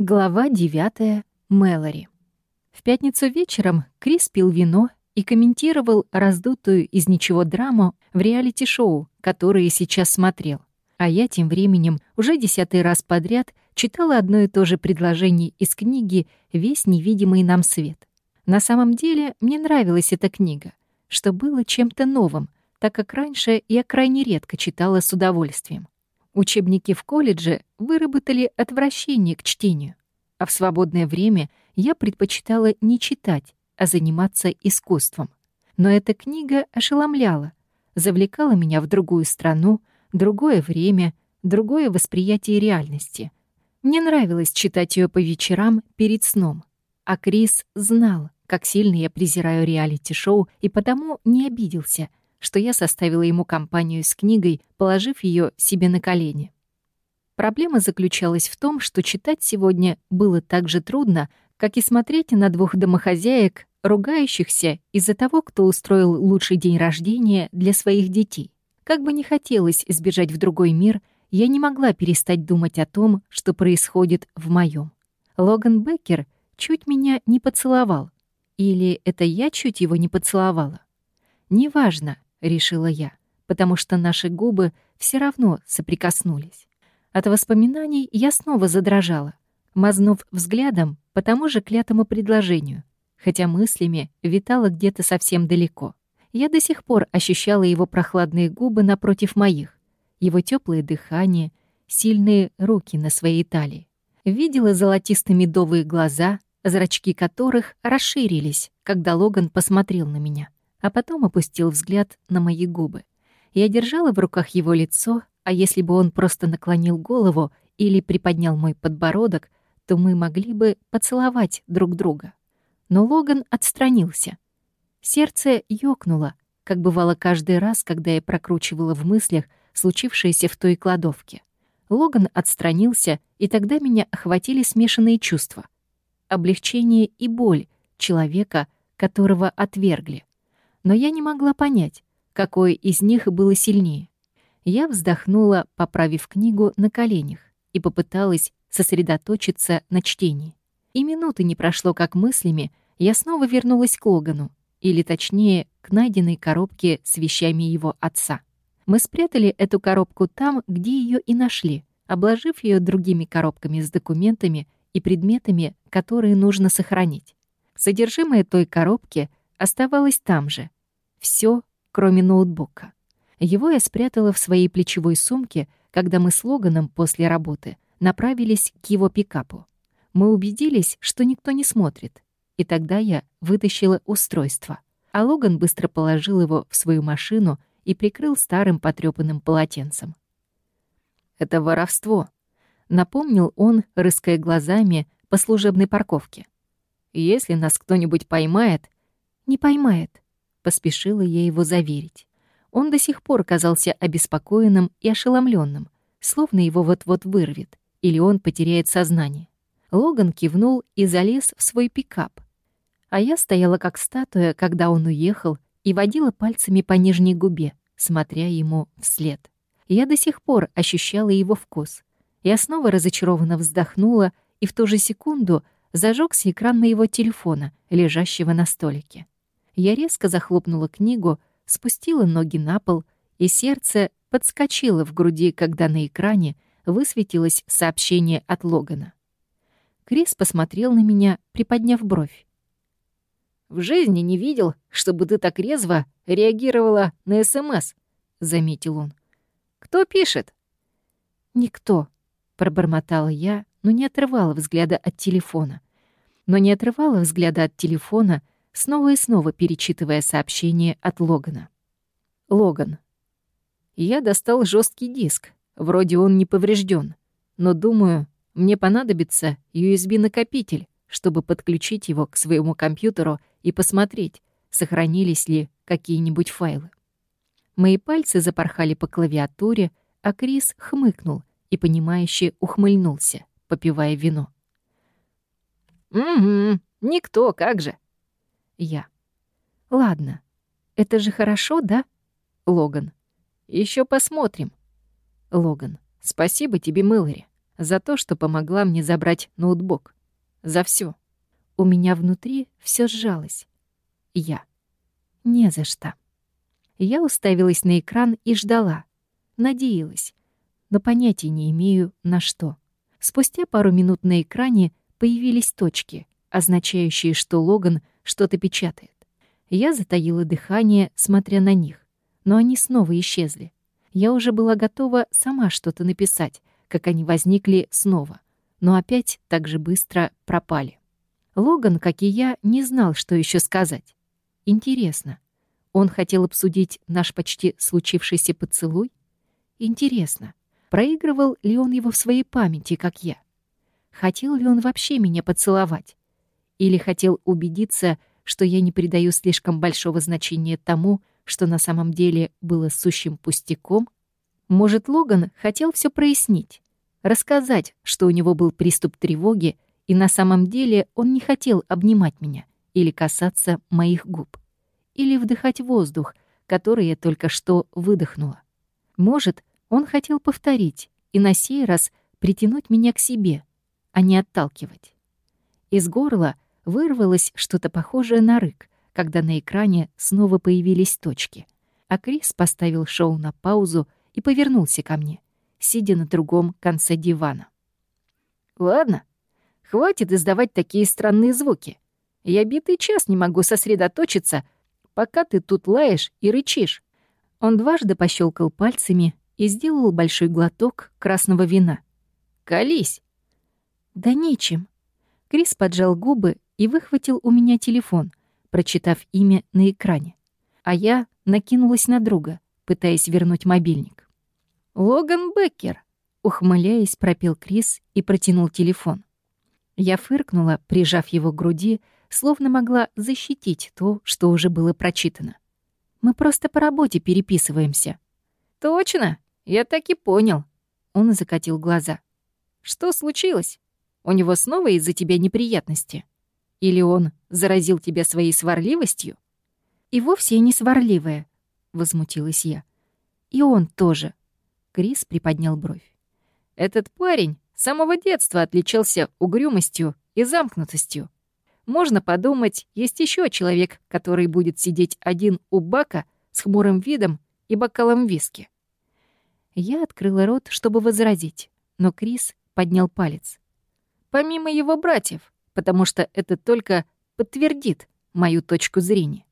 Глава 9. Мэлори. В пятницу вечером Крис пил вино и комментировал раздутую из ничего драму в реалити-шоу, которое сейчас смотрел. А я тем временем уже десятый раз подряд читала одно и то же предложение из книги «Весь невидимый нам свет». На самом деле мне нравилась эта книга, что было чем-то новым, так как раньше я крайне редко читала с удовольствием. Учебники в колледже выработали отвращение к чтению, а в свободное время я предпочитала не читать, а заниматься искусством. Но эта книга ошеломляла, завлекала меня в другую страну, другое время, другое восприятие реальности. Мне нравилось читать ее по вечерам перед сном, а Крис знал, как сильно я презираю реалити-шоу и потому не обиделся, что я составила ему компанию с книгой, положив ее себе на колени. Проблема заключалась в том, что читать сегодня было так же трудно, как и смотреть на двух домохозяек, ругающихся из-за того, кто устроил лучший день рождения для своих детей. Как бы не хотелось избежать в другой мир, я не могла перестать думать о том, что происходит в моем. Логан Беккер чуть меня не поцеловал. Или это я чуть его не поцеловала? Неважно, — решила я, потому что наши губы все равно соприкоснулись. От воспоминаний я снова задрожала, мазнув взглядом по тому же клятому предложению, хотя мыслями витала где-то совсем далеко. Я до сих пор ощущала его прохладные губы напротив моих, его теплое дыхание, сильные руки на своей талии. Видела золотисто-медовые глаза, зрачки которых расширились, когда Логан посмотрел на меня а потом опустил взгляд на мои губы. Я держала в руках его лицо, а если бы он просто наклонил голову или приподнял мой подбородок, то мы могли бы поцеловать друг друга. Но Логан отстранился. Сердце ёкнуло, как бывало каждый раз, когда я прокручивала в мыслях случившееся в той кладовке. Логан отстранился, и тогда меня охватили смешанные чувства. Облегчение и боль человека, которого отвергли но я не могла понять, какое из них было сильнее. Я вздохнула, поправив книгу на коленях, и попыталась сосредоточиться на чтении. И минуты не прошло, как мыслями я снова вернулась к Логану, или точнее, к найденной коробке с вещами его отца. Мы спрятали эту коробку там, где ее и нашли, обложив ее другими коробками с документами и предметами, которые нужно сохранить. Содержимое той коробки оставалось там же, все, кроме ноутбука. Его я спрятала в своей плечевой сумке, когда мы с Логаном после работы направились к его пикапу. Мы убедились, что никто не смотрит, и тогда я вытащила устройство, а Логан быстро положил его в свою машину и прикрыл старым потрёпанным полотенцем. «Это воровство», — напомнил он, рыская глазами по служебной парковке. «Если нас кто-нибудь поймает...» «Не поймает», Поспешила я его заверить. Он до сих пор казался обеспокоенным и ошеломленным, словно его вот-вот вырвет, или он потеряет сознание. Логан кивнул и залез в свой пикап. А я стояла как статуя, когда он уехал, и водила пальцами по нижней губе, смотря ему вслед. Я до сих пор ощущала его вкус. Я снова разочарованно вздохнула, и в ту же секунду зажегся экран моего телефона, лежащего на столике. Я резко захлопнула книгу, спустила ноги на пол, и сердце подскочило в груди, когда на экране высветилось сообщение от Логана. Крис посмотрел на меня, приподняв бровь. «В жизни не видел, чтобы ты так резво реагировала на СМС», — заметил он. «Кто пишет?» «Никто», — пробормотала я, но не отрывала взгляда от телефона. Но не отрывала взгляда от телефона — снова и снова перечитывая сообщение от Логана. Логан. Я достал жесткий диск. Вроде он не поврежден, но думаю, мне понадобится USB-накопитель, чтобы подключить его к своему компьютеру и посмотреть, сохранились ли какие-нибудь файлы. Мои пальцы запорхали по клавиатуре, а Крис хмыкнул и, понимающе ухмыльнулся, попивая вино. «Угу, никто, как же!» Я. Ладно. Это же хорошо, да? Логан. Еще посмотрим. Логан. Спасибо тебе, Мэлори. За то, что помогла мне забрать ноутбук. За все. У меня внутри все сжалось. Я. Не за что. Я уставилась на экран и ждала. Надеялась. Но понятия не имею, на что. Спустя пару минут на экране появились точки, означающие, что Логан что-то печатает. Я затаила дыхание, смотря на них, но они снова исчезли. Я уже была готова сама что-то написать, как они возникли снова, но опять так же быстро пропали. Логан, как и я, не знал, что еще сказать. Интересно, он хотел обсудить наш почти случившийся поцелуй? Интересно, проигрывал ли он его в своей памяти, как я? Хотел ли он вообще меня поцеловать? Или хотел убедиться, что я не придаю слишком большого значения тому, что на самом деле было сущим пустяком? Может, Логан хотел все прояснить, рассказать, что у него был приступ тревоги, и на самом деле он не хотел обнимать меня или касаться моих губ, или вдыхать воздух, который я только что выдохнула. Может, он хотел повторить и на сей раз притянуть меня к себе, а не отталкивать. Из горла — Вырвалось что-то похожее на рык, когда на экране снова появились точки. А Крис поставил шоу на паузу и повернулся ко мне, сидя на другом конце дивана. «Ладно, хватит издавать такие странные звуки. Я битый час не могу сосредоточиться, пока ты тут лаешь и рычишь». Он дважды пощелкал пальцами и сделал большой глоток красного вина. «Колись!» «Да нечем». Крис поджал губы и выхватил у меня телефон, прочитав имя на экране. А я накинулась на друга, пытаясь вернуть мобильник. «Логан Беккер!» — ухмыляясь, пропел Крис и протянул телефон. Я фыркнула, прижав его к груди, словно могла защитить то, что уже было прочитано. «Мы просто по работе переписываемся». «Точно? Я так и понял». Он закатил глаза. «Что случилось? У него снова из-за тебя неприятности?» Или он заразил тебя своей сварливостью? И вовсе не сварливая, возмутилась я. И он тоже. Крис приподнял бровь. Этот парень с самого детства отличался угрюмостью и замкнутостью. Можно подумать, есть еще человек, который будет сидеть один у бака с хмурым видом и бокалом виски. Я открыла рот, чтобы возразить, но Крис поднял палец. Помимо его братьев, потому что это только подтвердит мою точку зрения.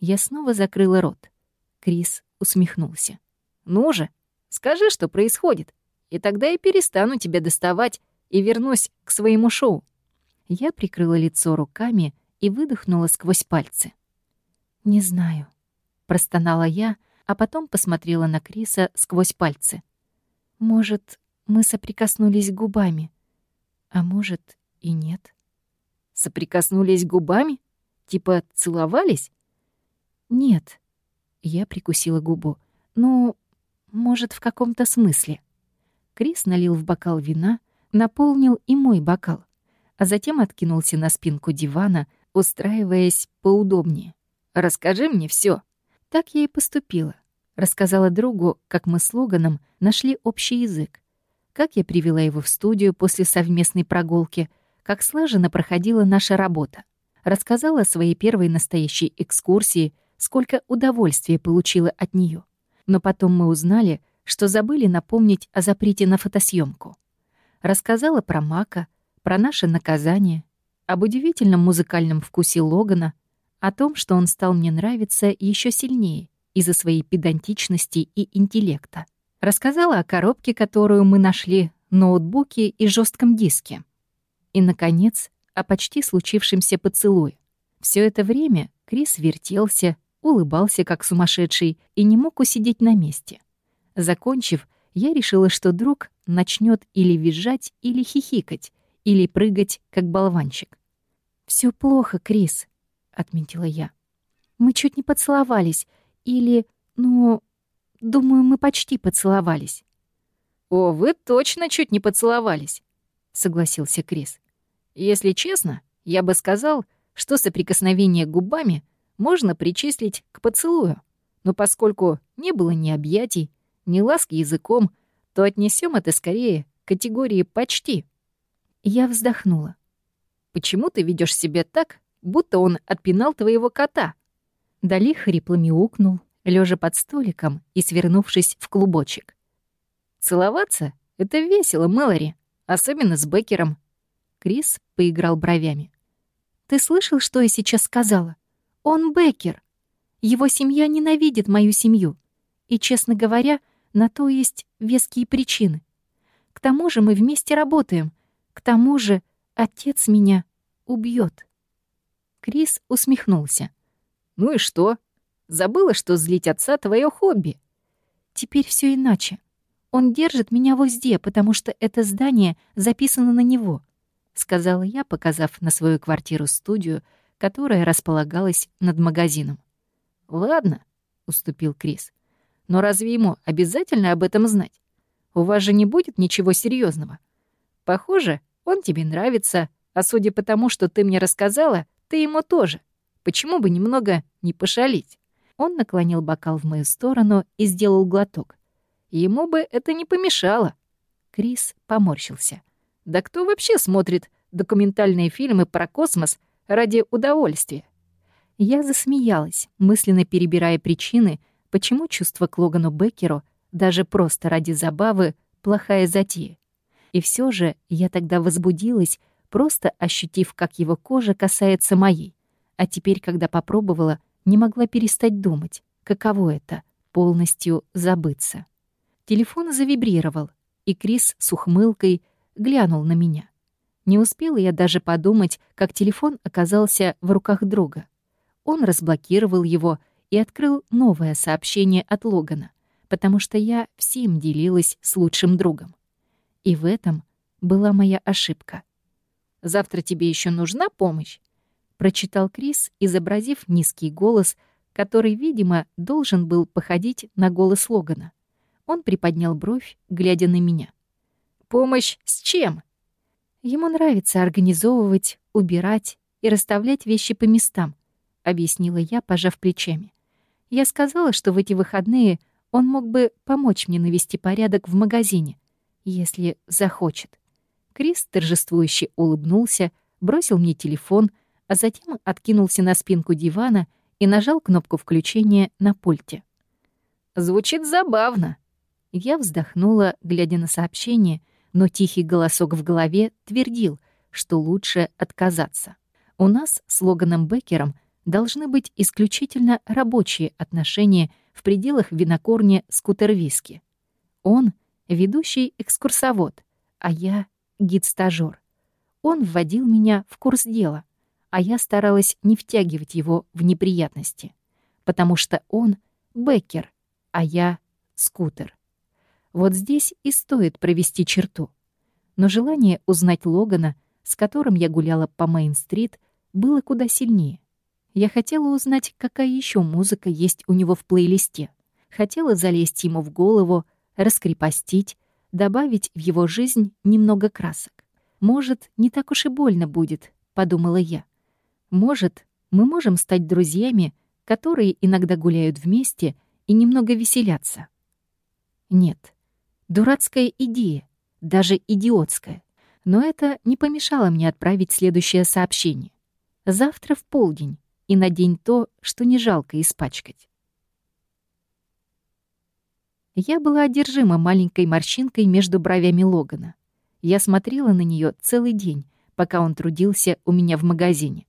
Я снова закрыла рот. Крис усмехнулся. «Ну же, скажи, что происходит, и тогда я перестану тебя доставать и вернусь к своему шоу». Я прикрыла лицо руками и выдохнула сквозь пальцы. «Не знаю», — простонала я, а потом посмотрела на Криса сквозь пальцы. «Может, мы соприкоснулись губами, а может и нет». Соприкоснулись губами? Типа целовались? Нет. Я прикусила губу. Ну, может, в каком-то смысле. Крис налил в бокал вина, наполнил и мой бокал, а затем откинулся на спинку дивана, устраиваясь поудобнее. «Расскажи мне все. Так я и поступила. Рассказала другу, как мы с Логаном нашли общий язык, как я привела его в студию после совместной прогулки — как слаженно проходила наша работа. Рассказала о своей первой настоящей экскурсии, сколько удовольствия получила от нее. Но потом мы узнали, что забыли напомнить о запрете на фотосъемку. Рассказала про Мака, про наше наказание, об удивительном музыкальном вкусе Логана, о том, что он стал мне нравиться еще сильнее из-за своей педантичности и интеллекта. Рассказала о коробке, которую мы нашли, ноутбуке и жестком диске. И, наконец, о почти случившемся поцелуе. Все это время Крис вертелся, улыбался как сумасшедший и не мог усидеть на месте. Закончив, я решила, что друг начнет или визжать, или хихикать, или прыгать, как болванчик. Все плохо, Крис», — отметила я. «Мы чуть не поцеловались, или, ну, думаю, мы почти поцеловались». «О, вы точно чуть не поцеловались», — согласился Крис. Если честно, я бы сказал, что соприкосновение губами можно причислить к поцелую. Но поскольку не было ни объятий, ни ласки языком, то отнесем это скорее категории «почти». Я вздохнула. «Почему ты ведешь себя так, будто он отпинал твоего кота?» Дали хрипло мяукнул, лежа под столиком и свернувшись в клубочек. «Целоваться — это весело, Мэлори, особенно с Беккером». Крис поиграл бровями. «Ты слышал, что я сейчас сказала? Он Беккер. Его семья ненавидит мою семью. И, честно говоря, на то есть веские причины. К тому же мы вместе работаем. К тому же отец меня убьет. Крис усмехнулся. «Ну и что? Забыла, что злить отца — твое хобби?» «Теперь все иначе. Он держит меня в узде, потому что это здание записано на него», — сказала я, показав на свою квартиру-студию, которая располагалась над магазином. «Ладно», — уступил Крис. Но разве ему обязательно об этом знать? У вас же не будет ничего серьезного. Похоже, он тебе нравится, а судя по тому, что ты мне рассказала, ты ему тоже. Почему бы немного не пошалить? Он наклонил бокал в мою сторону и сделал глоток. Ему бы это не помешало. Крис поморщился. Да кто вообще смотрит документальные фильмы про космос ради удовольствия? Я засмеялась, мысленно перебирая причины, Почему чувство к Логану Беккеру, даже просто ради забавы, плохая затея? И все же я тогда возбудилась, просто ощутив, как его кожа касается моей. А теперь, когда попробовала, не могла перестать думать, каково это — полностью забыться. Телефон завибрировал, и Крис с ухмылкой глянул на меня. Не успела я даже подумать, как телефон оказался в руках друга. Он разблокировал его и открыл новое сообщение от Логана, потому что я всем делилась с лучшим другом. И в этом была моя ошибка. «Завтра тебе еще нужна помощь?» — прочитал Крис, изобразив низкий голос, который, видимо, должен был походить на голос Логана. Он приподнял бровь, глядя на меня. «Помощь с чем?» Ему нравится организовывать, убирать и расставлять вещи по местам, объяснила я, пожав плечами. Я сказала, что в эти выходные он мог бы помочь мне навести порядок в магазине, если захочет. Крис торжествующе улыбнулся, бросил мне телефон, а затем откинулся на спинку дивана и нажал кнопку включения на пульте. «Звучит забавно». Я вздохнула, глядя на сообщение, но тихий голосок в голове твердил, что лучше отказаться. У нас с Логаном Беккером должны быть исключительно рабочие отношения в пределах винокурни «Скутер-виски». Он — ведущий экскурсовод, а я — гид-стажёр. Он вводил меня в курс дела, а я старалась не втягивать его в неприятности, потому что он — Беккер, а я — скутер. Вот здесь и стоит провести черту. Но желание узнать Логана, с которым я гуляла по Мейн-стрит, было куда сильнее. Я хотела узнать, какая еще музыка есть у него в плейлисте. Хотела залезть ему в голову, раскрепостить, добавить в его жизнь немного красок. «Может, не так уж и больно будет», — подумала я. «Может, мы можем стать друзьями, которые иногда гуляют вместе и немного веселятся». Нет, дурацкая идея, даже идиотская. Но это не помешало мне отправить следующее сообщение. Завтра в полдень и надень то, что не жалко испачкать. Я была одержима маленькой морщинкой между бровями Логана. Я смотрела на нее целый день, пока он трудился у меня в магазине.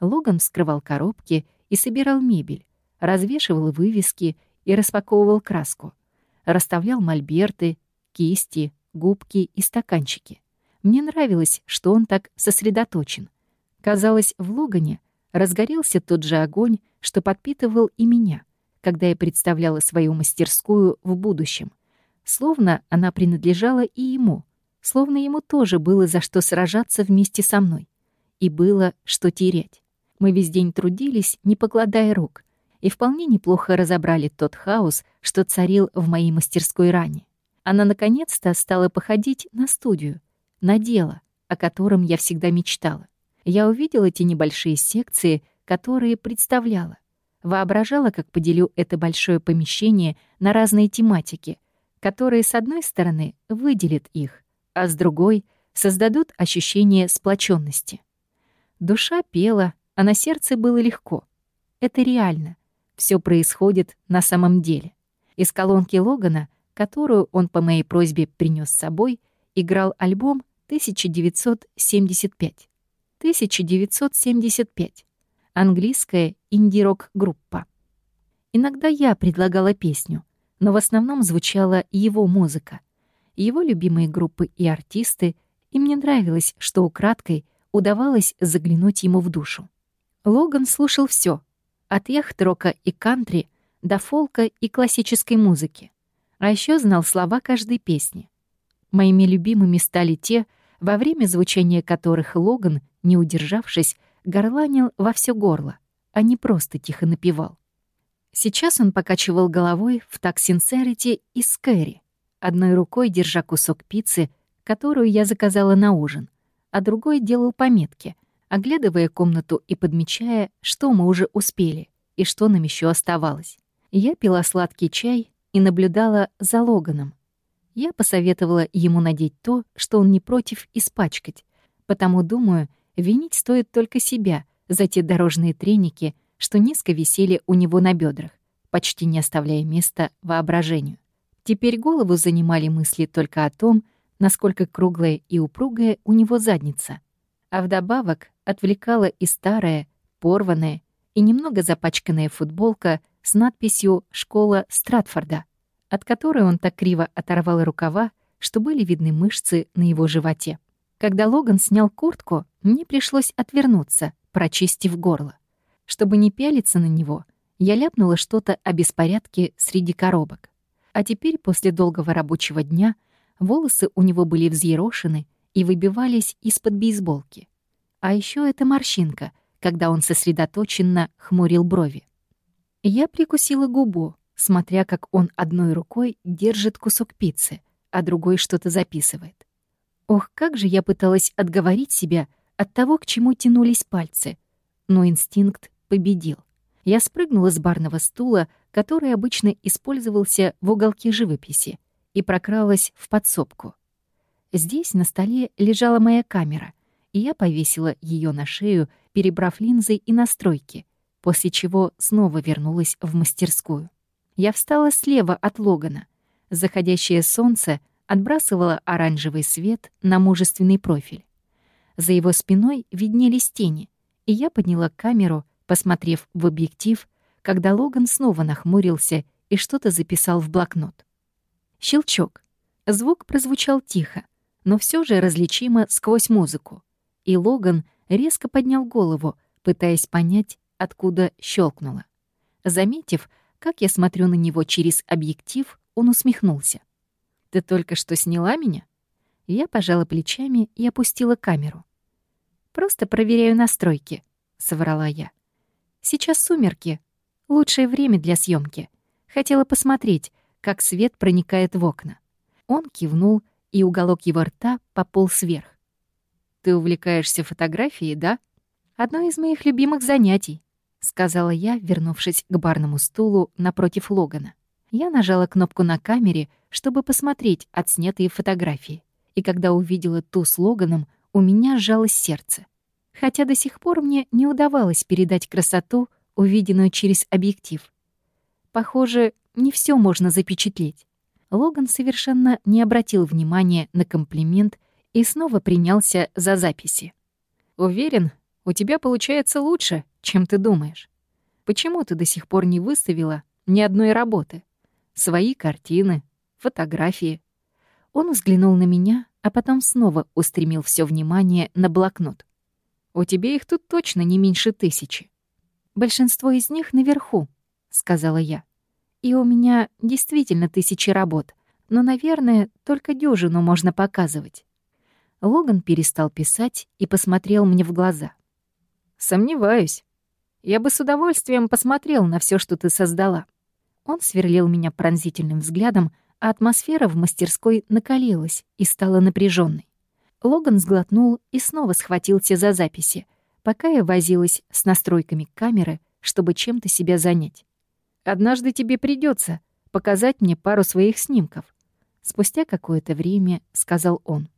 Логан вскрывал коробки и собирал мебель, развешивал вывески и распаковывал краску, расставлял мольберты, кисти, губки и стаканчики. Мне нравилось, что он так сосредоточен. Казалось, в Логане разгорелся тот же огонь, что подпитывал и меня, когда я представляла свою мастерскую в будущем. Словно она принадлежала и ему, словно ему тоже было за что сражаться вместе со мной. И было что терять. Мы весь день трудились, не покладая рук, и вполне неплохо разобрали тот хаос, что царил в моей мастерской ранее. Она наконец-то стала походить на студию, на дело, о котором я всегда мечтала. Я увидела эти небольшие секции, которые представляла. Воображала, как поделю это большое помещение на разные тематики, которые, с одной стороны, выделят их, а с другой создадут ощущение сплоченности. Душа пела, а на сердце было легко. Это реально. Все происходит на самом деле. Из колонки Логана, которую он по моей просьбе принес с собой, играл альбом 1975. 1975. Английская инди-рок-группа. Иногда я предлагала песню, но в основном звучала его музыка, его любимые группы и артисты, и мне нравилось, что украдкой удавалось заглянуть ему в душу. Логан слушал все, от яхт-рока и кантри до фолка и классической музыки. А еще знал слова каждой песни. Моими любимыми стали те, во время звучания которых Логан, не удержавшись, горланил во все горло, а не просто тихо напевал. Сейчас он покачивал головой в так и Скэри, одной рукой держа кусок пиццы, которую я заказала на ужин, а другой делал пометки, оглядывая комнату и подмечая, что мы уже успели и что нам еще оставалось. Я пила сладкий чай и наблюдала за Логаном. Я посоветовала ему надеть то, что он не против испачкать, потому, думаю, винить стоит только себя за те дорожные треники, что низко висели у него на бедрах, почти не оставляя места воображению. Теперь голову занимали мысли только о том, насколько круглая и упругая у него задница. А вдобавок отвлекала и старая, порванная и немного запачканная футболка с надписью «Школа Стратфорда», от которой он так криво оторвал рукава, что были видны мышцы на его животе. Когда Логан снял куртку, мне пришлось отвернуться, прочистив горло. Чтобы не пялиться на него, я ляпнула что-то о беспорядке среди коробок. А теперь, после долгого рабочего дня, волосы у него были взъерошены и выбивались из-под бейсболки. А еще эта морщинка, когда он сосредоточенно хмурил брови. Я прикусила губу, смотря как он одной рукой держит кусок пиццы, а другой что-то записывает. Ох, как же я пыталась отговорить себя от того, к чему тянулись пальцы, но инстинкт победил. Я спрыгнула с барного стула, который обычно использовался в уголке живописи, и прокралась в подсобку. Здесь на столе лежала моя камера, и я повесила ее на шею, перебрав линзы и настройки, после чего снова вернулась в мастерскую. Я встала слева от Логана. Заходящее солнце отбрасывало оранжевый свет на мужественный профиль. За его спиной виднелись тени, и я подняла камеру, посмотрев в объектив, когда Логан снова нахмурился и что-то записал в блокнот. Щелчок. Звук прозвучал тихо, но все же различимо сквозь музыку. И Логан резко поднял голову, пытаясь понять, откуда щелкнуло. Заметив, как я смотрю на него через объектив, он усмехнулся. «Ты только что сняла меня?» Я пожала плечами и опустила камеру. «Просто проверяю настройки», — соврала я. «Сейчас сумерки. Лучшее время для съемки. Хотела посмотреть, как свет проникает в окна». Он кивнул, и уголок его рта пополз вверх. «Ты увлекаешься фотографией, да?» «Одно из моих любимых занятий», — сказала я, вернувшись к барному стулу напротив Логана. Я нажала кнопку на камере, чтобы посмотреть отснятые фотографии. И когда увидела ту с Логаном, у меня сжалось сердце. Хотя до сих пор мне не удавалось передать красоту, увиденную через объектив. Похоже, не все можно запечатлеть. Логан совершенно не обратил внимания на комплимент и снова принялся за записи. «Уверен, у тебя получается лучше, чем ты думаешь. Почему ты до сих пор не выставила ни одной работы? Свои картины, фотографии». Он взглянул на меня, а потом снова устремил все внимание на блокнот. «У тебя их тут точно не меньше тысячи». «Большинство из них наверху», — сказала я. «И у меня действительно тысячи работ, но, наверное, только дюжину можно показывать». Логан перестал писать и посмотрел мне в глаза. «Сомневаюсь. Я бы с удовольствием посмотрел на все, что ты создала». Он сверлил меня пронзительным взглядом, а атмосфера в мастерской накалилась и стала напряженной. Логан сглотнул и снова схватился за записи, пока я возилась с настройками камеры, чтобы чем-то себя занять. «Однажды тебе придется показать мне пару своих снимков», — спустя какое-то время сказал он.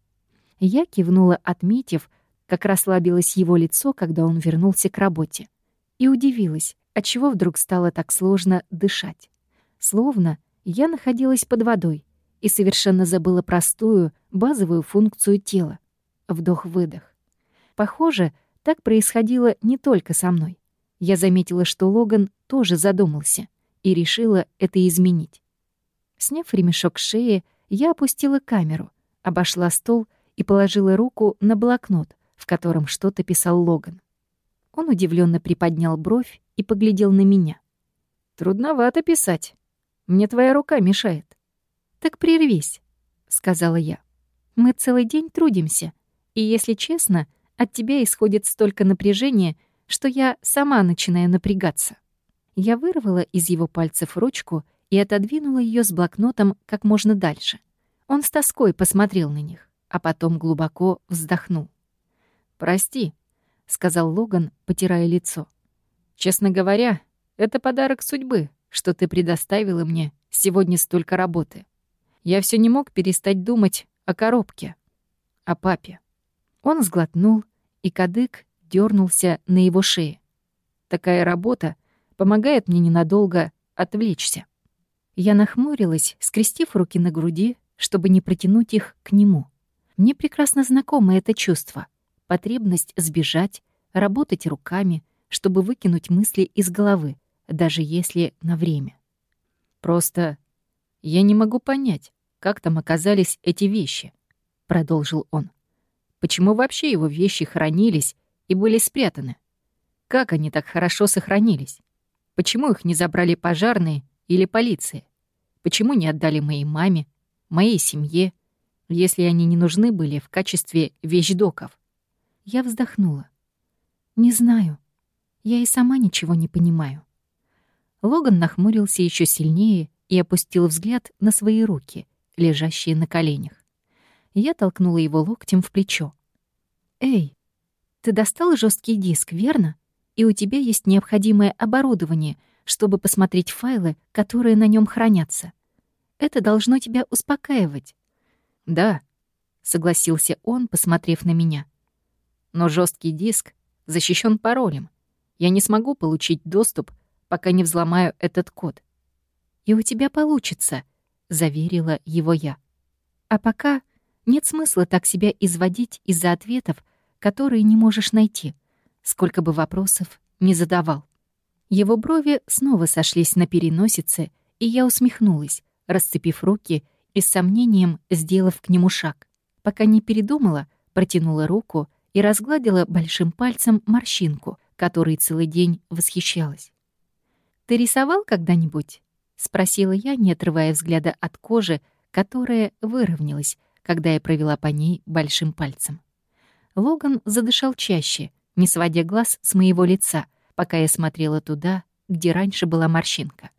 Я кивнула, отметив, как расслабилось его лицо, когда он вернулся к работе. И удивилась, отчего вдруг стало так сложно дышать. Словно я находилась под водой и совершенно забыла простую, базовую функцию тела — вдох-выдох. Похоже, так происходило не только со мной. Я заметила, что Логан тоже задумался и решила это изменить. Сняв ремешок с шеи, я опустила камеру, обошла стол и положила руку на блокнот, в котором что-то писал Логан. Он удивленно приподнял бровь и поглядел на меня. «Трудновато писать. Мне твоя рука мешает». «Так прервись», — сказала я. «Мы целый день трудимся, и, если честно, от тебя исходит столько напряжения, что я сама начинаю напрягаться». Я вырвала из его пальцев ручку и отодвинула ее с блокнотом как можно дальше. Он с тоской посмотрел на них, а потом глубоко вздохнул. «Прости», — сказал Логан, потирая лицо. «Честно говоря, это подарок судьбы, что ты предоставила мне сегодня столько работы. Я все не мог перестать думать о коробке, о папе». Он сглотнул, и кадык дернулся на его шее. Такая работа помогает мне ненадолго отвлечься. Я нахмурилась, скрестив руки на груди, чтобы не протянуть их к нему. Мне прекрасно знакомо это чувство. Потребность сбежать, работать руками, чтобы выкинуть мысли из головы, даже если на время. Просто я не могу понять, как там оказались эти вещи, продолжил он. Почему вообще его вещи хранились и были спрятаны? Как они так хорошо сохранились? Почему их не забрали пожарные или полиция? Почему не отдали моей маме, моей семье, если они не нужны были в качестве вещдоков? Я вздохнула. Не знаю. Я и сама ничего не понимаю. Логан нахмурился еще сильнее и опустил взгляд на свои руки, лежащие на коленях. Я толкнула его локтем в плечо. «Эй, ты достал жесткий диск, верно? И у тебя есть необходимое оборудование, чтобы посмотреть файлы, которые на нем хранятся. Это должно тебя успокаивать». «Да», — согласился он, посмотрев на меня. «Но жесткий диск защищен паролем. Я не смогу получить доступ, пока не взломаю этот код». «И у тебя получится», — заверила его я. «А пока нет смысла так себя изводить из-за ответов, которые не можешь найти, сколько бы вопросов не задавал. Его брови снова сошлись на переносице, и я усмехнулась, расцепив руки и с сомнением сделав к нему шаг. Пока не передумала, протянула руку и разгладила большим пальцем морщинку, которой целый день восхищалась. «Ты рисовал когда-нибудь?» — спросила я, не отрывая взгляда от кожи, которая выровнялась, когда я провела по ней большим пальцем. Логан задышал чаще, не сводя глаз с моего лица, пока я смотрела туда, где раньше была морщинка.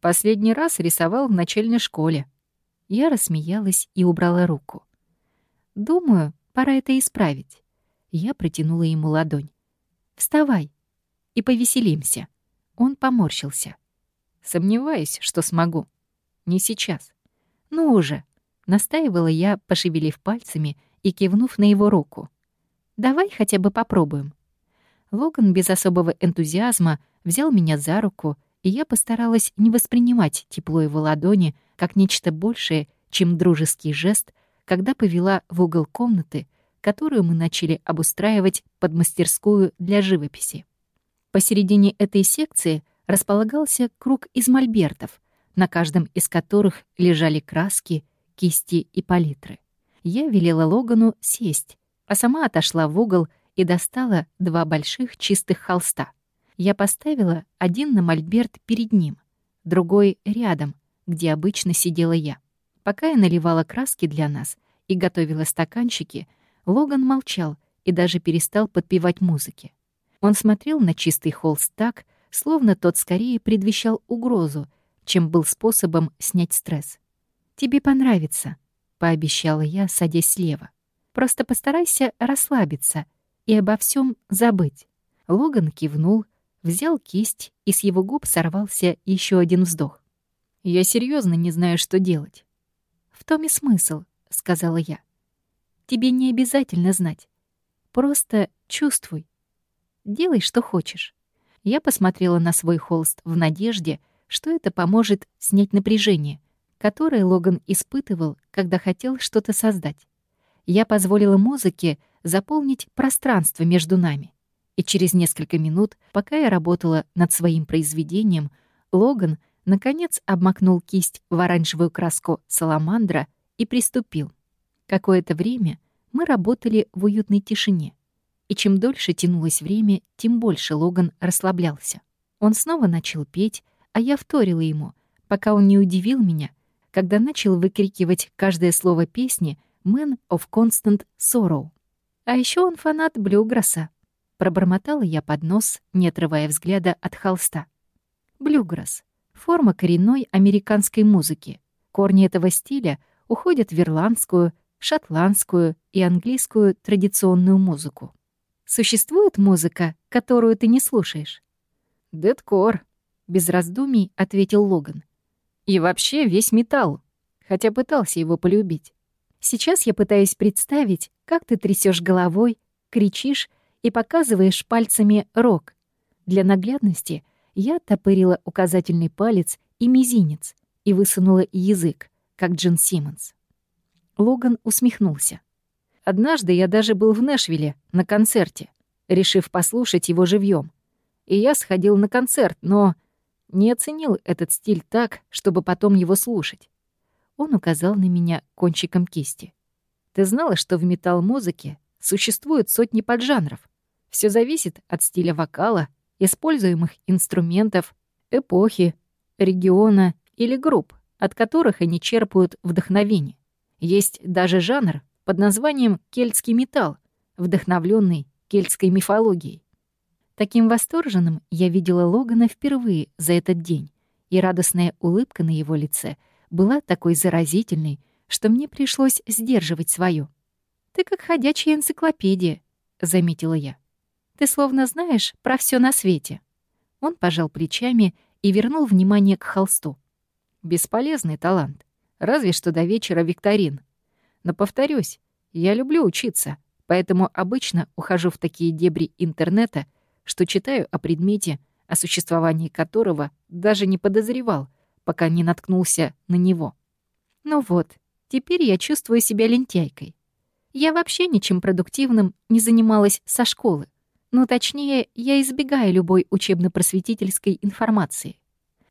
Последний раз рисовал в начальной школе. Я рассмеялась и убрала руку. «Думаю, пора это исправить». Я протянула ему ладонь. «Вставай и повеселимся». Он поморщился. «Сомневаюсь, что смогу. Не сейчас. Ну уже, Настаивала я, пошевелив пальцами и кивнув на его руку. «Давай хотя бы попробуем». Логан без особого энтузиазма взял меня за руку, и я постаралась не воспринимать тепло его ладони как нечто большее, чем дружеский жест, когда повела в угол комнаты, которую мы начали обустраивать под мастерскую для живописи. Посередине этой секции располагался круг из мольбертов, на каждом из которых лежали краски — кисти и палитры. Я велела Логану сесть, а сама отошла в угол и достала два больших чистых холста. Я поставила один на мольберт перед ним, другой рядом, где обычно сидела я. Пока я наливала краски для нас и готовила стаканчики, Логан молчал и даже перестал подпевать музыки. Он смотрел на чистый холст так, словно тот скорее предвещал угрозу, чем был способом снять стресс. «Тебе понравится», — пообещала я, садясь слева. «Просто постарайся расслабиться и обо всем забыть». Логан кивнул, взял кисть, и с его губ сорвался еще один вздох. «Я серьезно не знаю, что делать». «В том и смысл», — сказала я. тебе не обязательно знать. Просто чувствуй. Делай, что хочешь. Я посмотрела на свой холст в надежде, что это поможет снять напряжение, которое Логан испытывал, когда хотел что-то создать. Я позволила музыке заполнить пространство между нами. И через несколько минут, пока я работала над своим произведением, Логан, наконец, обмакнул кисть в оранжевую краску саламандра и приступил. Какое-то время мы работали в уютной тишине. И чем дольше тянулось время, тем больше Логан расслаблялся. Он снова начал петь, а я вторила ему, пока он не удивил меня, когда начал выкрикивать каждое слово песни «Man of Constant Sorrow». А еще он фанат Блюграсса. Пробормотала я под нос, не отрывая взгляда от холста. Блюграсс — форма коренной американской музыки. Корни этого стиля уходят в ирландскую, шотландскую и английскую традиционную музыку. Существует музыка, которую ты не слушаешь? «Дедкор», — без раздумий ответил Логан. «И вообще весь металл, хотя пытался его полюбить. Сейчас я пытаюсь представить, как ты трясешь головой, кричишь и показываешь пальцами рог. Для наглядности я топырила указательный палец и мизинец и высунула язык, как Джин Симмонс. Логан усмехнулся. Однажды я даже был в Нэшвилле на концерте, решив послушать его живьем. И я сходил на концерт, но не оценил этот стиль так, чтобы потом его слушать. Он указал на меня кончиком кисти. Ты знала, что в металл-музыке существуют сотни поджанров? Все зависит от стиля вокала, используемых инструментов, эпохи, региона или групп, от которых они черпают вдохновение. Есть даже жанр, под названием «Кельтский металл», вдохновленный кельтской мифологией. Таким восторженным я видела Логана впервые за этот день, и радостная улыбка на его лице была такой заразительной, что мне пришлось сдерживать свою. «Ты как ходячая энциклопедия», — заметила я. «Ты словно знаешь про все на свете». Он пожал плечами и вернул внимание к холсту. «Бесполезный талант. Разве что до вечера викторин. Но повторюсь, я люблю учиться, поэтому обычно ухожу в такие дебри интернета, что читаю о предмете, о существовании которого даже не подозревал, пока не наткнулся на него. Ну вот, теперь я чувствую себя лентяйкой. Я вообще ничем продуктивным не занималась со школы. Ну, точнее, я избегаю любой учебно-просветительской информации.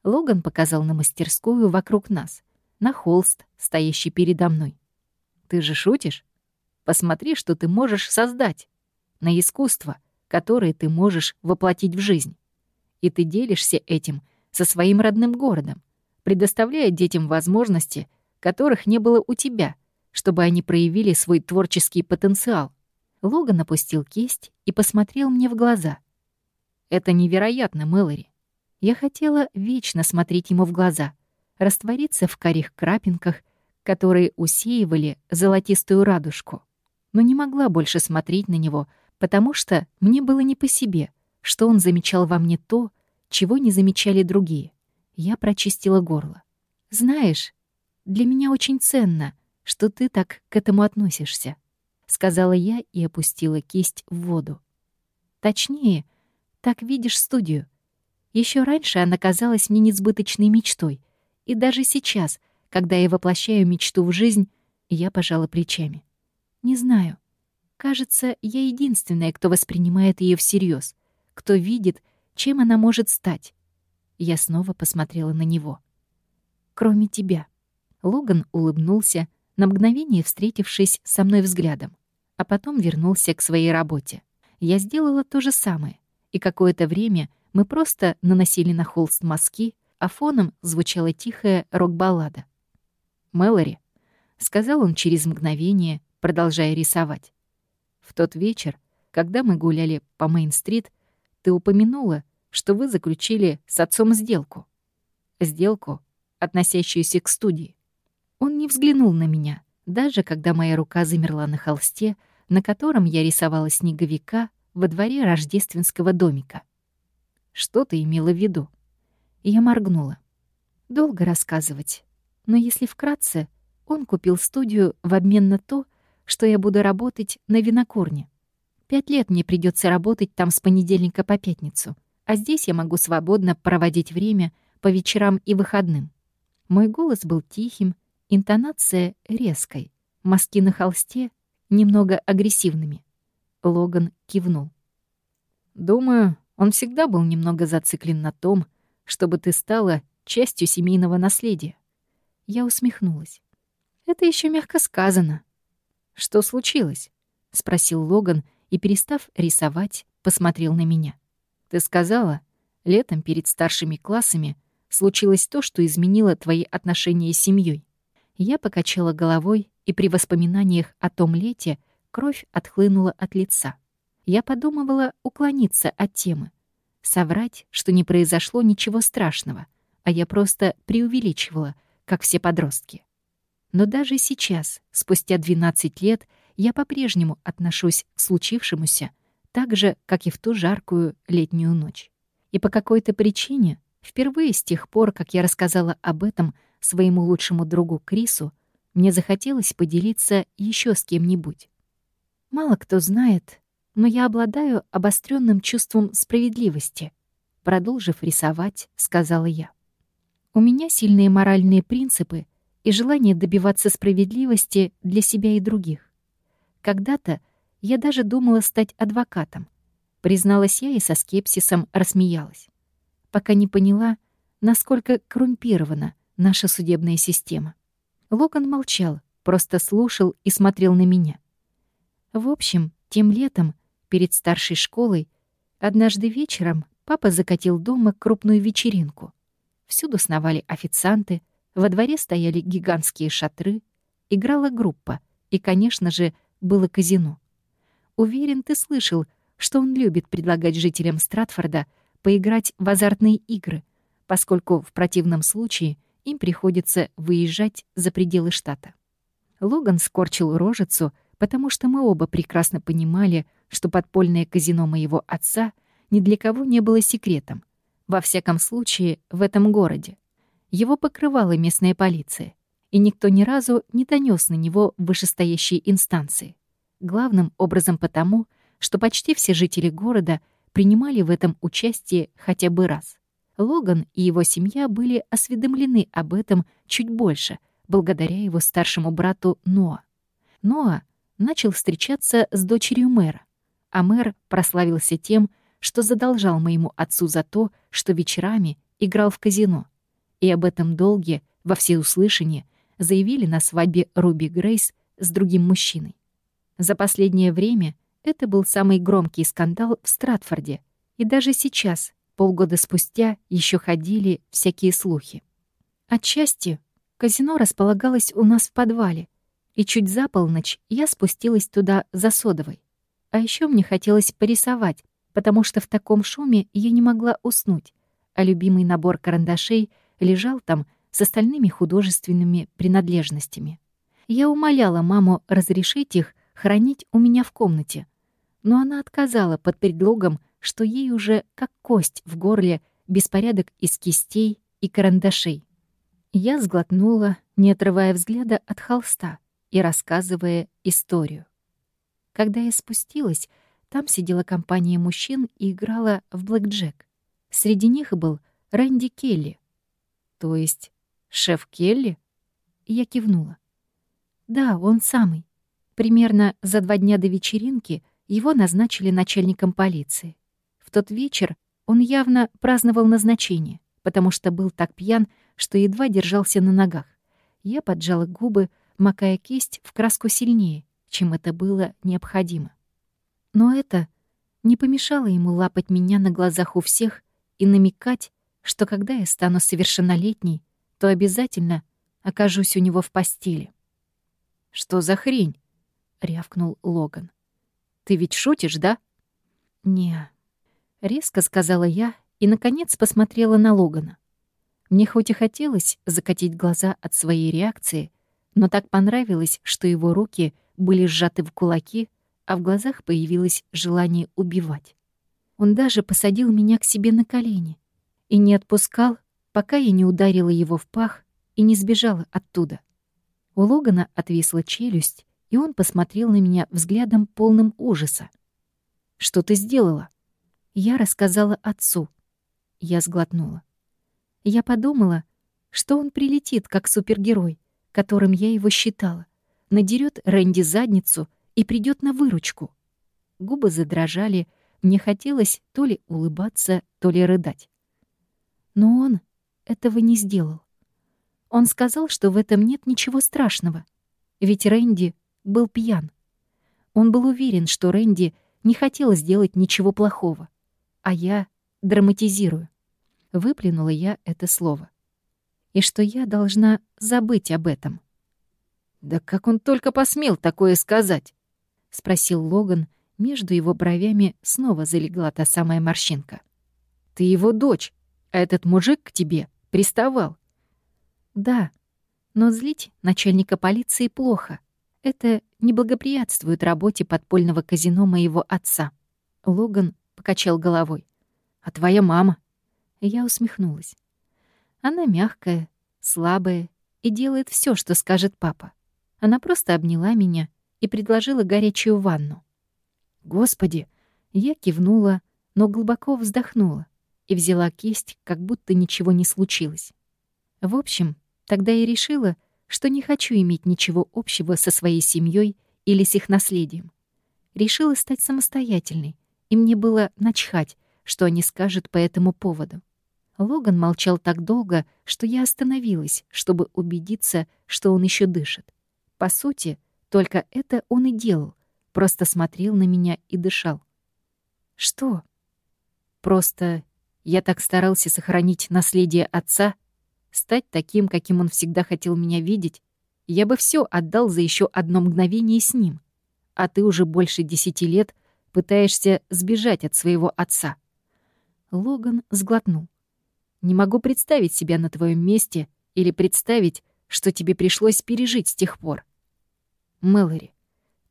Логан показал на мастерскую вокруг нас, на холст, стоящий передо мной. Ты же шутишь? Посмотри, что ты можешь создать. На искусство, которое ты можешь воплотить в жизнь. И ты делишься этим со своим родным городом, предоставляя детям возможности, которых не было у тебя, чтобы они проявили свой творческий потенциал. Логан опустил кисть и посмотрел мне в глаза. «Это невероятно, Мэлори. Я хотела вечно смотреть ему в глаза, раствориться в карих крапинках — которые усеивали золотистую радужку. Но не могла больше смотреть на него, потому что мне было не по себе, что он замечал во мне то, чего не замечали другие. Я прочистила горло. «Знаешь, для меня очень ценно, что ты так к этому относишься», — сказала я и опустила кисть в воду. «Точнее, так видишь студию. Еще раньше она казалась мне несбыточной мечтой, и даже сейчас — когда я воплощаю мечту в жизнь, я пожала плечами. Не знаю. Кажется, я единственная, кто воспринимает ее всерьез, кто видит, чем она может стать. Я снова посмотрела на него. Кроме тебя. Логан улыбнулся, на мгновение встретившись со мной взглядом, а потом вернулся к своей работе. Я сделала то же самое, и какое-то время мы просто наносили на холст мазки, а фоном звучала тихая рок-баллада. Мэлори», — сказал он через мгновение, продолжая рисовать. «В тот вечер, когда мы гуляли по Мейн-стрит, ты упомянула, что вы заключили с отцом сделку. Сделку, относящуюся к студии. Он не взглянул на меня, даже когда моя рука замерла на холсте, на котором я рисовала снеговика во дворе рождественского домика. Что ты имела в виду? Я моргнула. Долго рассказывать. Но если вкратце, он купил студию в обмен на то, что я буду работать на винокурне. Пять лет мне придется работать там с понедельника по пятницу, а здесь я могу свободно проводить время по вечерам и выходным. Мой голос был тихим, интонация резкой, мазки на холсте немного агрессивными. Логан кивнул. «Думаю, он всегда был немного зациклен на том, чтобы ты стала частью семейного наследия». Я усмехнулась. «Это еще мягко сказано». «Что случилось?» — спросил Логан и, перестав рисовать, посмотрел на меня. «Ты сказала, летом перед старшими классами случилось то, что изменило твои отношения с семьей. Я покачала головой, и при воспоминаниях о том лете кровь отхлынула от лица. Я подумывала уклониться от темы, соврать, что не произошло ничего страшного, а я просто преувеличивала, как все подростки. Но даже сейчас, спустя 12 лет, я по-прежнему отношусь к случившемуся так же, как и в ту жаркую летнюю ночь. И по какой-то причине, впервые с тех пор, как я рассказала об этом своему лучшему другу Крису, мне захотелось поделиться еще с кем-нибудь. Мало кто знает, но я обладаю обостренным чувством справедливости. Продолжив рисовать, сказала я. У меня сильные моральные принципы и желание добиваться справедливости для себя и других. Когда-то я даже думала стать адвокатом. Призналась я и со скепсисом рассмеялась. Пока не поняла, насколько коррумпирована наша судебная система. Логан молчал, просто слушал и смотрел на меня. В общем, тем летом, перед старшей школой, однажды вечером папа закатил дома крупную вечеринку. Всюду сновали официанты, во дворе стояли гигантские шатры, играла группа, и, конечно же, было казино. Уверен, ты слышал, что он любит предлагать жителям Стратфорда поиграть в азартные игры, поскольку в противном случае им приходится выезжать за пределы штата. Логан скорчил рожицу, потому что мы оба прекрасно понимали, что подпольное казино моего отца ни для кого не было секретом, во всяком случае в этом городе. Его покрывала местная полиция, и никто ни разу не донес на него вышестоящие инстанции. Главным образом потому, что почти все жители города принимали в этом участие хотя бы раз. Логан и его семья были осведомлены об этом чуть больше, благодаря его старшему брату Ноа. Ноа начал встречаться с дочерью мэра, а мэр прославился тем, что задолжал моему отцу за то, что вечерами играл в казино. И об этом долге во всеуслышание заявили на свадьбе Руби Грейс с другим мужчиной. За последнее время это был самый громкий скандал в Стратфорде, и даже сейчас Полгода спустя еще ходили всякие слухи. Отчасти казино располагалось у нас в подвале, и чуть за полночь я спустилась туда за содовой. А еще мне хотелось порисовать, потому что в таком шуме я не могла уснуть, а любимый набор карандашей лежал там с остальными художественными принадлежностями. Я умоляла маму разрешить их хранить у меня в комнате, но она отказала под предлогом, что ей уже как кость в горле беспорядок из кистей и карандашей. Я сглотнула, не отрывая взгляда от холста и рассказывая историю. Когда я спустилась, там сидела компания мужчин и играла в блэкджек. Среди них был Рэнди Келли. То есть шеф Келли? Я кивнула. Да, он самый. Примерно за два дня до вечеринки его назначили начальником полиции тот вечер он явно праздновал назначение, потому что был так пьян, что едва держался на ногах. Я поджала губы, макая кисть в краску сильнее, чем это было необходимо. Но это не помешало ему лапать меня на глазах у всех и намекать, что когда я стану совершеннолетней, то обязательно окажусь у него в постели. «Что за хрень?» — рявкнул Логан. «Ты ведь шутишь, да?» «Не, Резко сказала я и, наконец, посмотрела на Логана. Мне хоть и хотелось закатить глаза от своей реакции, но так понравилось, что его руки были сжаты в кулаки, а в глазах появилось желание убивать. Он даже посадил меня к себе на колени и не отпускал, пока я не ударила его в пах и не сбежала оттуда. У Логана отвисла челюсть, и он посмотрел на меня взглядом полным ужаса. «Что ты сделала?» Я рассказала отцу. Я сглотнула. Я подумала, что он прилетит как супергерой, которым я его считала, надерет Рэнди задницу и придет на выручку. Губы задрожали, мне хотелось то ли улыбаться, то ли рыдать. Но он этого не сделал. Он сказал, что в этом нет ничего страшного, ведь Рэнди был пьян. Он был уверен, что Рэнди не хотел сделать ничего плохого, а я драматизирую. Выплюнула я это слово. И что я должна забыть об этом. «Да как он только посмел такое сказать?» — спросил Логан. Между его бровями снова залегла та самая морщинка. «Ты его дочь, а этот мужик к тебе приставал». «Да, но злить начальника полиции плохо. Это не благоприятствует работе подпольного казино моего отца». Логан покачал головой. «А твоя мама?» Я усмехнулась. Она мягкая, слабая и делает все, что скажет папа. Она просто обняла меня и предложила горячую ванну. «Господи!» Я кивнула, но глубоко вздохнула и взяла кисть, как будто ничего не случилось. В общем, тогда я решила, что не хочу иметь ничего общего со своей семьей или с их наследием. Решила стать самостоятельной, и мне было начхать, что они скажут по этому поводу. Логан молчал так долго, что я остановилась, чтобы убедиться, что он еще дышит. По сути, только это он и делал, просто смотрел на меня и дышал. Что? Просто я так старался сохранить наследие отца, стать таким, каким он всегда хотел меня видеть. Я бы все отдал за еще одно мгновение с ним. А ты уже больше десяти лет пытаешься сбежать от своего отца. Логан сглотнул. Не могу представить себя на твоем месте или представить, что тебе пришлось пережить с тех пор. Мэлори,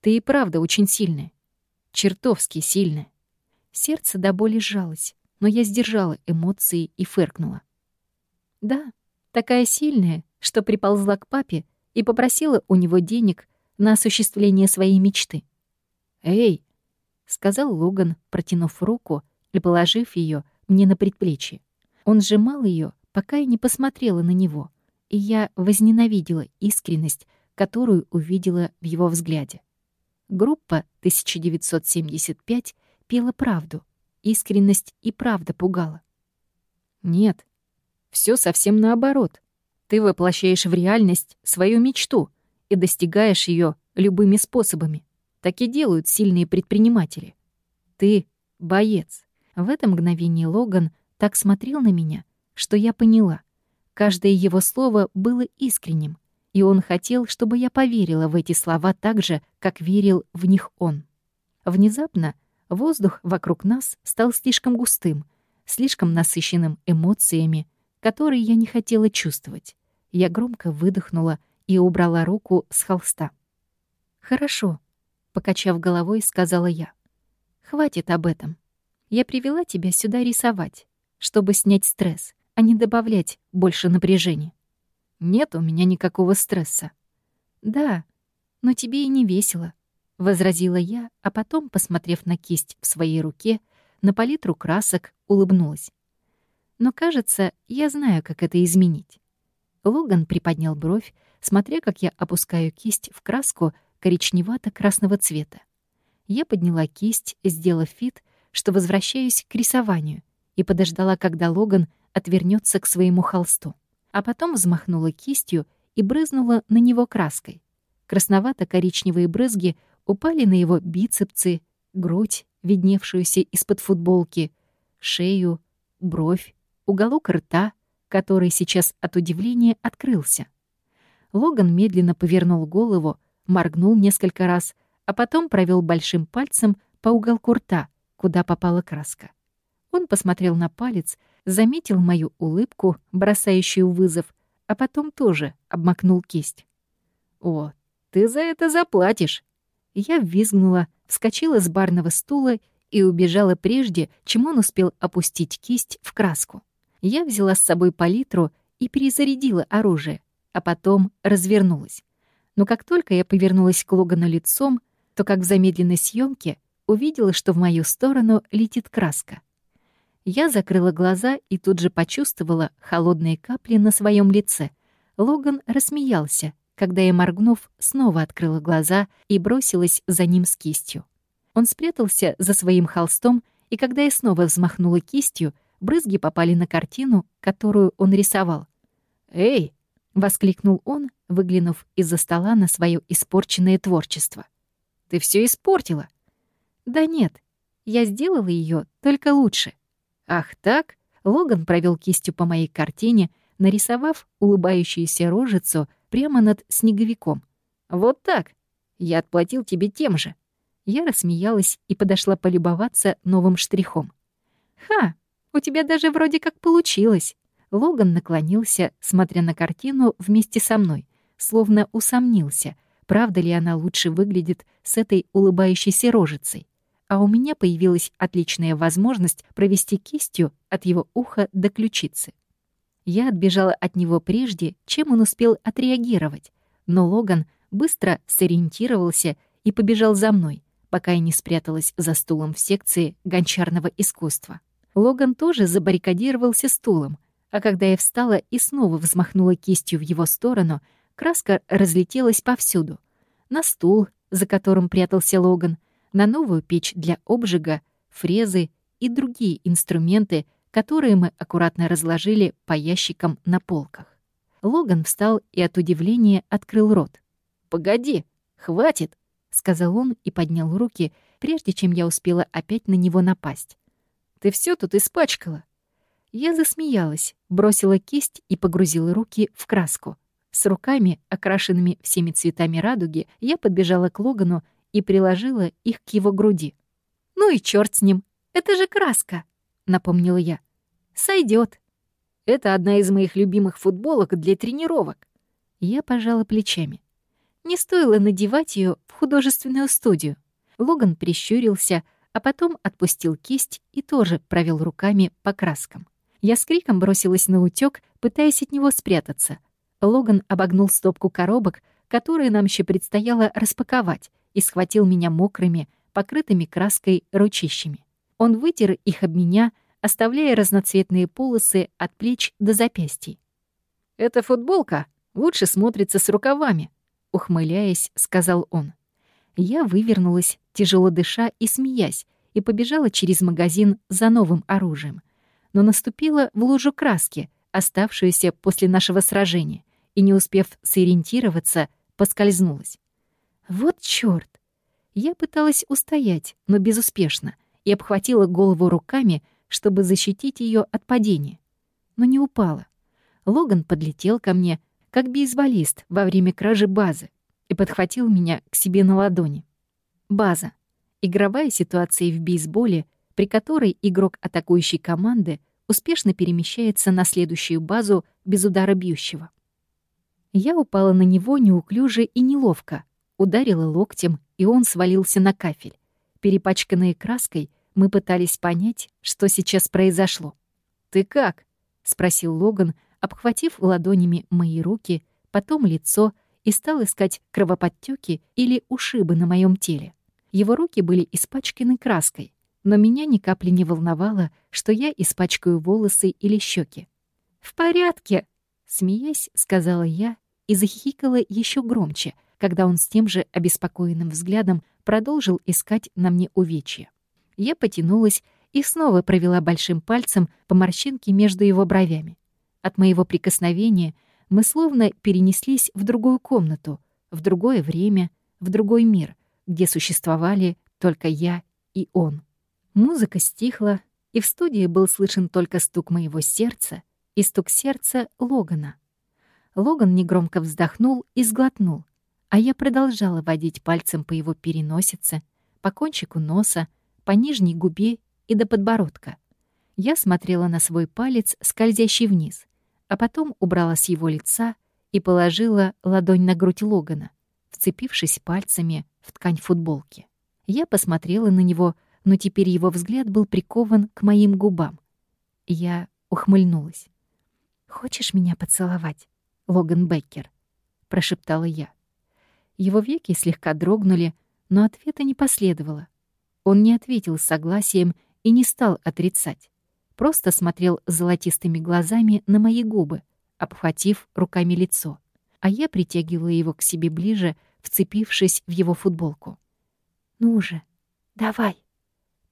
ты и правда очень сильная. Чертовски сильная. Сердце до боли сжалось, но я сдержала эмоции и фыркнула. Да, такая сильная, что приползла к папе и попросила у него денег на осуществление своей мечты. «Эй!» — сказал Логан, протянув руку и положив ее мне на предплечье. Он сжимал ее, пока я не посмотрела на него и я возненавидела искренность, которую увидела в его взгляде. Группа 1975 пела правду. Искренность и правда пугала. Нет, все совсем наоборот. Ты воплощаешь в реальность свою мечту и достигаешь ее любыми способами. Так и делают сильные предприниматели. Ты — боец. В это мгновение Логан так смотрел на меня, что я поняла. Каждое его слово было искренним, и он хотел, чтобы я поверила в эти слова так же, как верил в них он. Внезапно воздух вокруг нас стал слишком густым, слишком насыщенным эмоциями, которые я не хотела чувствовать. Я громко выдохнула и убрала руку с холста. «Хорошо», — покачав головой, сказала я. «Хватит об этом. Я привела тебя сюда рисовать, чтобы снять стресс, а не добавлять больше напряжения. Нет у меня никакого стресса. Да, но тебе и не весело, — возразила я, а потом, посмотрев на кисть в своей руке, на палитру красок, улыбнулась. Но, кажется, я знаю, как это изменить. Логан приподнял бровь, смотря, как я опускаю кисть в краску коричневато-красного цвета. Я подняла кисть, сделав вид, что возвращаюсь к рисованию, и подождала, когда Логан отвернется к своему холсту, а потом взмахнула кистью и брызнула на него краской. Красновато-коричневые брызги упали на его бицепсы, грудь, видневшуюся из-под футболки, шею, бровь, уголок рта, который сейчас от удивления открылся. Логан медленно повернул голову, моргнул несколько раз, а потом провел большим пальцем по уголку рта, куда попала краска. Он посмотрел на палец, заметил мою улыбку, бросающую вызов, а потом тоже обмакнул кисть. «О, ты за это заплатишь!» Я визгнула, вскочила с барного стула и убежала прежде, чем он успел опустить кисть в краску. Я взяла с собой палитру и перезарядила оружие, а потом развернулась. Но как только я повернулась к Логану лицом, то, как в замедленной съемке, увидела, что в мою сторону летит краска. Я закрыла глаза и тут же почувствовала холодные капли на своем лице. Логан рассмеялся, когда я, моргнув, снова открыла глаза и бросилась за ним с кистью. Он спрятался за своим холстом, и когда я снова взмахнула кистью, брызги попали на картину, которую он рисовал. «Эй!» — воскликнул он, выглянув из-за стола на свое испорченное творчество. «Ты все испортила!» «Да нет, я сделала ее только лучше». «Ах так?» — Логан провел кистью по моей картине, нарисовав улыбающуюся рожицу прямо над снеговиком. «Вот так! Я отплатил тебе тем же!» Я рассмеялась и подошла полюбоваться новым штрихом. «Ха! У тебя даже вроде как получилось!» Логан наклонился, смотря на картину вместе со мной, словно усомнился, правда ли она лучше выглядит с этой улыбающейся рожицей. А у меня появилась отличная возможность провести кистью от его уха до ключицы. Я отбежала от него прежде, чем он успел отреагировать, но Логан быстро сориентировался и побежал за мной, пока я не спряталась за стулом в секции гончарного искусства. Логан тоже забаррикадировался стулом, а когда я встала и снова взмахнула кистью в его сторону, краска разлетелась повсюду. На стул, за которым прятался Логан, на новую печь для обжига, фрезы и другие инструменты, которые мы аккуратно разложили по ящикам на полках. Логан встал и от удивления открыл рот. «Погоди, хватит!» — сказал он и поднял руки, прежде чем я успела опять на него напасть. «Ты все тут испачкала!» Я засмеялась, бросила кисть и погрузила руки в краску. С руками, окрашенными всеми цветами радуги, я подбежала к Логану и приложила их к его груди. «Ну и черт с ним! Это же краска!» — напомнила я. Сойдет. Это одна из моих любимых футболок для тренировок». Я пожала плечами. Не стоило надевать ее в художественную студию. Логан прищурился, а потом отпустил кисть и тоже провел руками по краскам. Я с криком бросилась на утёк, пытаясь от него спрятаться. Логан обогнул стопку коробок, которые нам еще предстояло распаковать, и схватил меня мокрыми, покрытыми краской ручищами. Он вытер их об меня, оставляя разноцветные полосы от плеч до запястий. «Эта футболка лучше смотрится с рукавами», — ухмыляясь, сказал он. Я вывернулась, тяжело дыша и смеясь, и побежала через магазин за новым оружием — но наступила в лужу краски, оставшуюся после нашего сражения, и, не успев сориентироваться, поскользнулась. Вот чёрт! Я пыталась устоять, но безуспешно, и обхватила голову руками, чтобы защитить её от падения. Но не упала. Логан подлетел ко мне, как бейсболист во время кражи базы, и подхватил меня к себе на ладони. База. Игровая ситуация в бейсболе, при которой игрок атакующей команды успешно перемещается на следующую базу без удара бьющего. Я упала на него неуклюже и неловко, ударила локтем, и он свалился на кафель. Перепачканные краской, мы пытались понять, что сейчас произошло. «Ты как?» — спросил Логан, обхватив ладонями мои руки, потом лицо и стал искать кровоподтёки или ушибы на моем теле. Его руки были испачканы краской, но меня ни капли не волновало, что я испачкаю волосы или щеки. «В порядке!» — смеясь, сказала я и захихикала еще громче, когда он с тем же обеспокоенным взглядом продолжил искать на мне увечья. Я потянулась и снова провела большим пальцем по морщинке между его бровями. От моего прикосновения мы словно перенеслись в другую комнату, в другое время, в другой мир, где существовали только я и он. Музыка стихла, и в студии был слышен только стук моего сердца и стук сердца Логана. Логан негромко вздохнул и сглотнул, а я продолжала водить пальцем по его переносице, по кончику носа, по нижней губе и до подбородка. Я смотрела на свой палец, скользящий вниз, а потом убрала с его лица и положила ладонь на грудь Логана, вцепившись пальцами в ткань футболки. Я посмотрела на него, но теперь его взгляд был прикован к моим губам. Я ухмыльнулась. «Хочешь меня поцеловать, Логан Беккер?» — прошептала я. Его веки слегка дрогнули, но ответа не последовало. Он не ответил согласием и не стал отрицать. Просто смотрел золотистыми глазами на мои губы, обхватив руками лицо. А я притягивала его к себе ближе, вцепившись в его футболку. «Ну же, давай!» —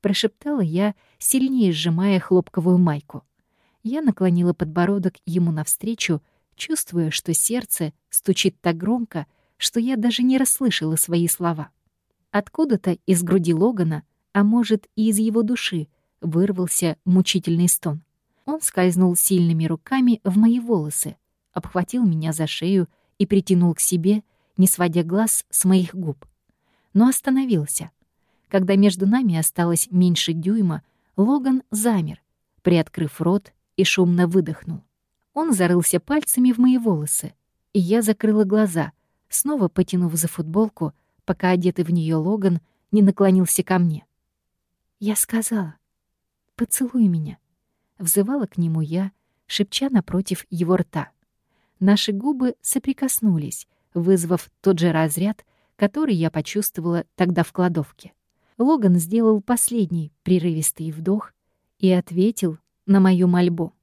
прошептала я, сильнее сжимая хлопковую майку. Я наклонила подбородок ему навстречу, чувствуя, что сердце стучит так громко, что я даже не расслышала свои слова. Откуда-то из груди Логана, а может и из его души, вырвался мучительный стон. Он скользнул сильными руками в мои волосы, обхватил меня за шею и притянул к себе, не сводя глаз с моих губ. Но остановился. Когда между нами осталось меньше дюйма, Логан замер, приоткрыв рот и шумно выдохнул. Он зарылся пальцами в мои волосы, и я закрыла глаза, снова потянув за футболку, пока одетый в нее Логан не наклонился ко мне. Я сказала, «Поцелуй меня», — взывала к нему я, шепча напротив его рта. Наши губы соприкоснулись, вызвав тот же разряд, который я почувствовала тогда в кладовке. Логан сделал последний прерывистый вдох и ответил на мою мольбу.